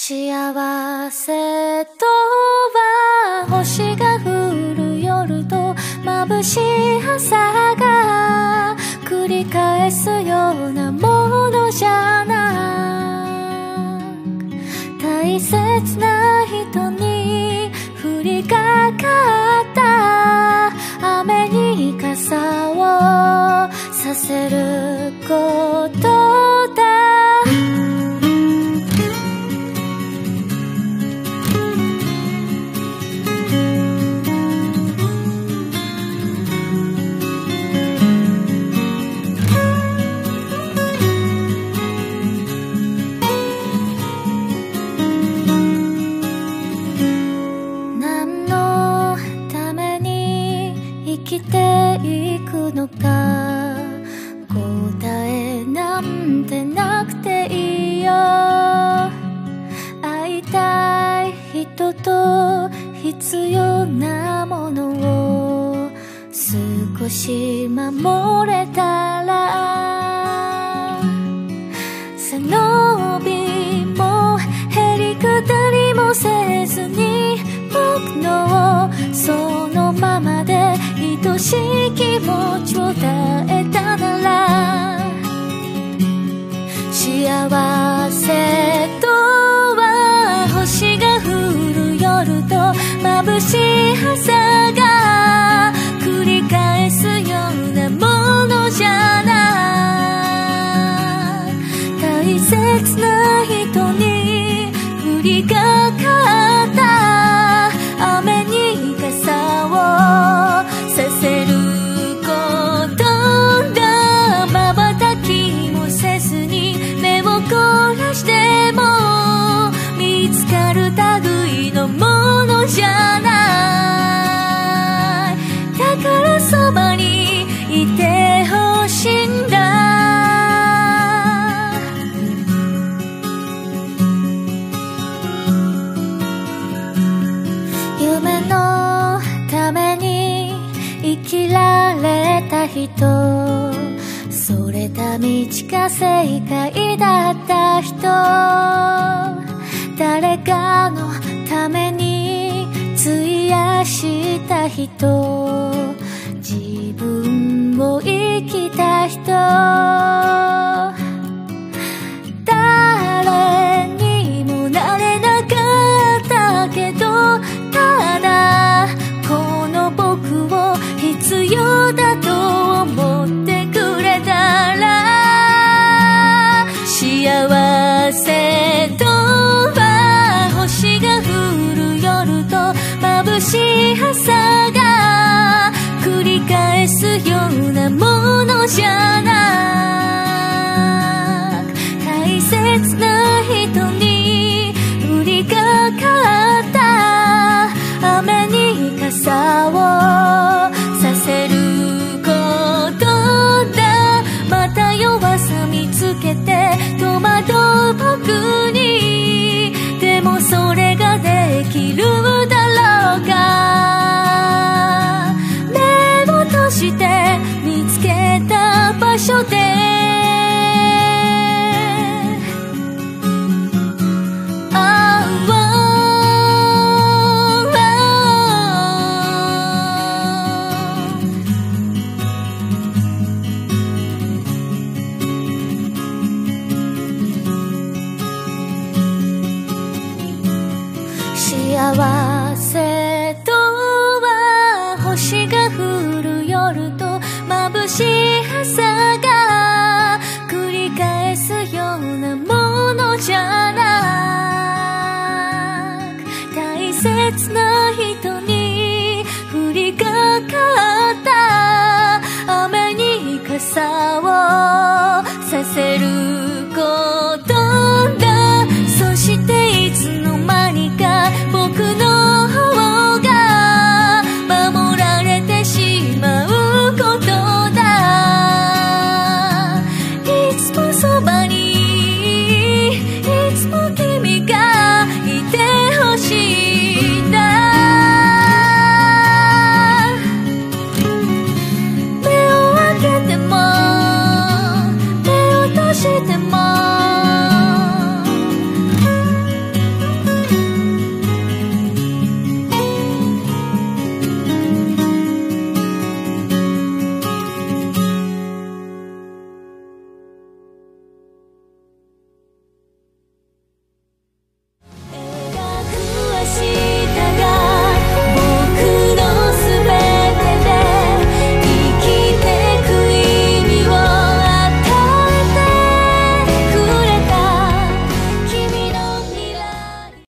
幸せとは星が降る夜と眩しい朝が繰り返すようなものじゃなく大切な人に降りかかった。雨に傘をさせること。のか答えなんてなくていいよ。会いたい人と必要なものを少し守れたら。背伸びもへりくだりもせずに僕のそのままで愛しいを伝えたなら幸せとは星が降る夜と眩しい朝が繰り返すようなものじゃない。大切な人に降りか人。それた道か正解だった人。誰かのために費やした人。自分を生きた人。所で幸せ